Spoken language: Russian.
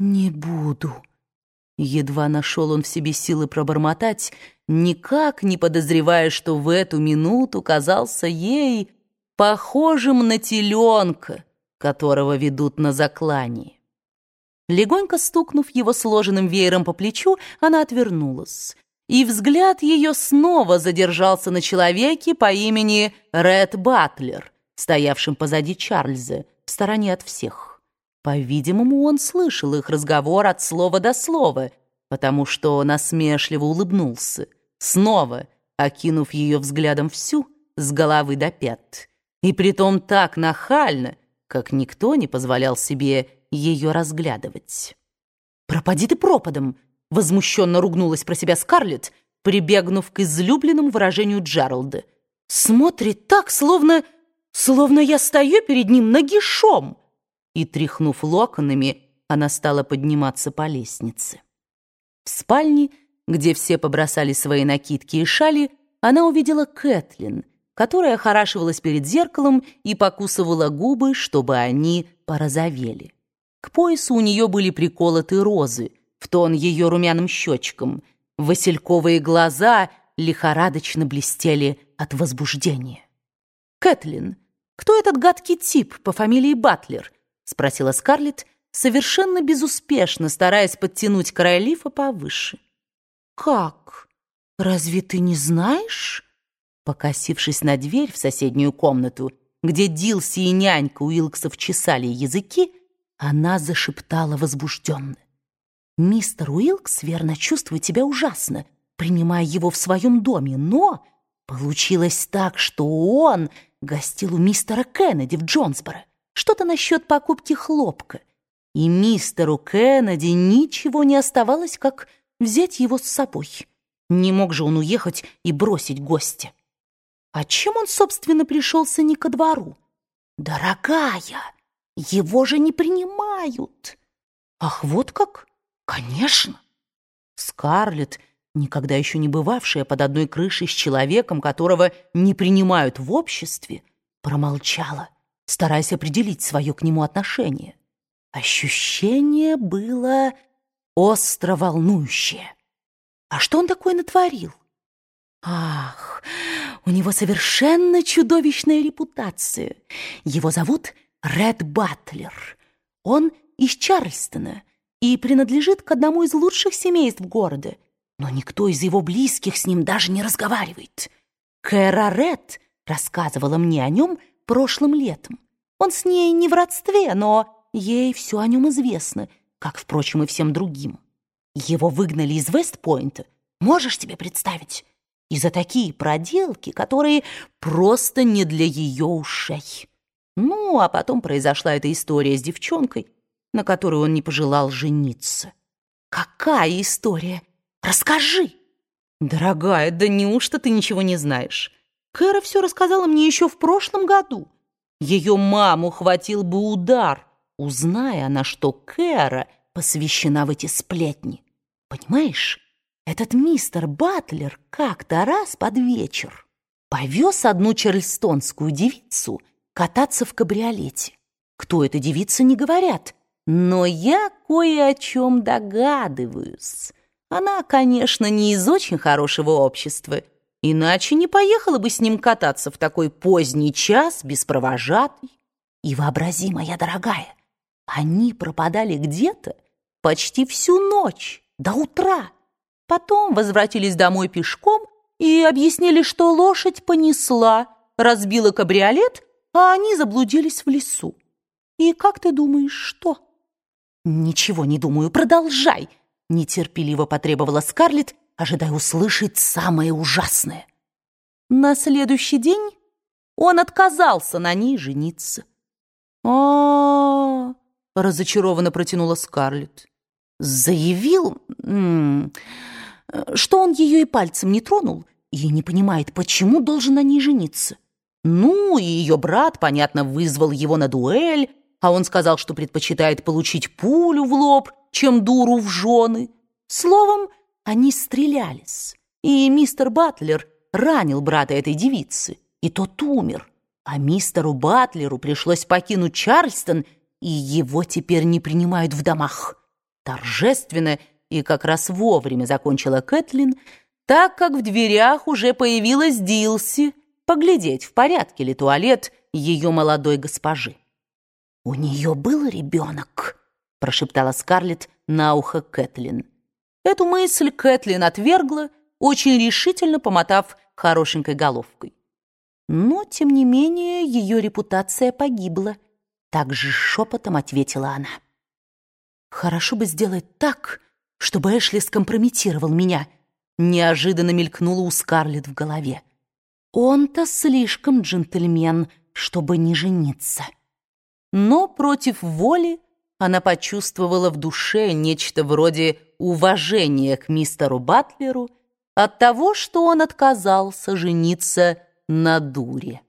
«Не буду». Едва нашел он в себе силы пробормотать, никак не подозревая, что в эту минуту казался ей похожим на теленка, которого ведут на заклание. Легонько стукнув его сложенным веером по плечу, она отвернулась, и взгляд ее снова задержался на человеке по имени Ред Батлер, стоявшем позади Чарльза, в стороне от всех. По-видимому, он слышал их разговор от слова до слова, потому что насмешливо улыбнулся, снова окинув ее взглядом всю с головы до пят, и притом так нахально, как никто не позволял себе ее разглядывать. «Пропади ты пропадом!» — возмущенно ругнулась про себя Скарлетт, прибегнув к излюбленному выражению Джералда. «Смотрит так, словно... словно я стою перед ним нагишом!» И, тряхнув локонами, она стала подниматься по лестнице. В спальне, где все побросали свои накидки и шали, она увидела Кэтлин, которая хорашивалась перед зеркалом и покусывала губы, чтобы они порозовели. К поясу у нее были приколоты розы, в тон ее румяным щечкам. Васильковые глаза лихорадочно блестели от возбуждения. «Кэтлин, кто этот гадкий тип по фамилии Батлер?» Спросила Скарлетт, совершенно безуспешно стараясь подтянуть край лифа повыше. «Как? Разве ты не знаешь?» Покосившись на дверь в соседнюю комнату, где Дилси и нянька Уилксов чесали языки, она зашептала возбужденно. «Мистер Уилкс верно чувствует себя ужасно, принимая его в своем доме, но получилось так, что он гостил у мистера Кеннеди в Джонсборо что-то насчет покупки хлопка. И мистеру Кеннеди ничего не оставалось, как взять его с собой. Не мог же он уехать и бросить гостя. А чем он, собственно, пришелся не ко двору? Дорогая, его же не принимают. Ах, вот как? Конечно. Скарлетт, никогда еще не бывавшая под одной крышей с человеком, которого не принимают в обществе, промолчала стараясь определить свое к нему отношение. Ощущение было остро волнующее. А что он такое натворил? Ах, у него совершенно чудовищная репутация. Его зовут Ред Батлер. Он из Чарльстона и принадлежит к одному из лучших семейств города, но никто из его близких с ним даже не разговаривает. Кэра Ред рассказывала мне о нем прошлым летом. Он с ней не в родстве, но ей все о нем известно, как, впрочем, и всем другим. Его выгнали из Вестпойнта, можешь себе представить? И за такие проделки, которые просто не для ее ушей. Ну, а потом произошла эта история с девчонкой, на которую он не пожелал жениться. Какая история? Расскажи! Дорогая, да неужто ты ничего не знаешь? Кэра все рассказала мне еще в прошлом году. Ее маму хватил бы удар, узная она, что Кэра посвящена в эти сплетни. Понимаешь, этот мистер Батлер как-то раз под вечер повез одну чарльстонскую девицу кататься в кабриолете. Кто эта девица, не говорят, но я кое о чем догадываюсь. Она, конечно, не из очень хорошего общества, Иначе не поехала бы с ним кататься в такой поздний час без провожатой. И вообрази, моя дорогая, они пропадали где-то почти всю ночь, до утра. Потом возвратились домой пешком и объяснили, что лошадь понесла, разбила кабриолет, а они заблудились в лесу. И как ты думаешь, что? Ничего не думаю, продолжай, нетерпеливо потребовала Скарлетт, ожидая услышать самое ужасное. На следующий день он отказался на ней жениться. -а разочарованно протянула Скарлетт. Заявил, что он ее и пальцем не тронул и не понимает, почему должен на ней жениться. Ну, и ее брат, понятно, вызвал его на дуэль, а он сказал, что предпочитает получить пулю в лоб, чем дуру в жены. Словом, они стрелялись, и мистер Батлер ранил брата этой девицы, и тот умер. А мистеру Батлеру пришлось покинуть Чарльстон, и его теперь не принимают в домах. торжественно и как раз вовремя закончила Кэтлин, так как в дверях уже появилась Дилси, поглядеть, в порядке ли туалет ее молодой госпожи. «У нее был ребенок», — прошептала Скарлетт на ухо Кэтлин. Эту мысль Кэтлин отвергла, очень решительно помотав хорошенькой головкой. Но, тем не менее, ее репутация погибла. Так же шепотом ответила она. «Хорошо бы сделать так, чтобы Эшли скомпрометировал меня», неожиданно мелькнуло у Скарлетт в голове. «Он-то слишком джентльмен, чтобы не жениться». Но против воли она почувствовала в душе нечто вроде уважения к мистеру Батлеру от того, что он отказался жениться на дуре.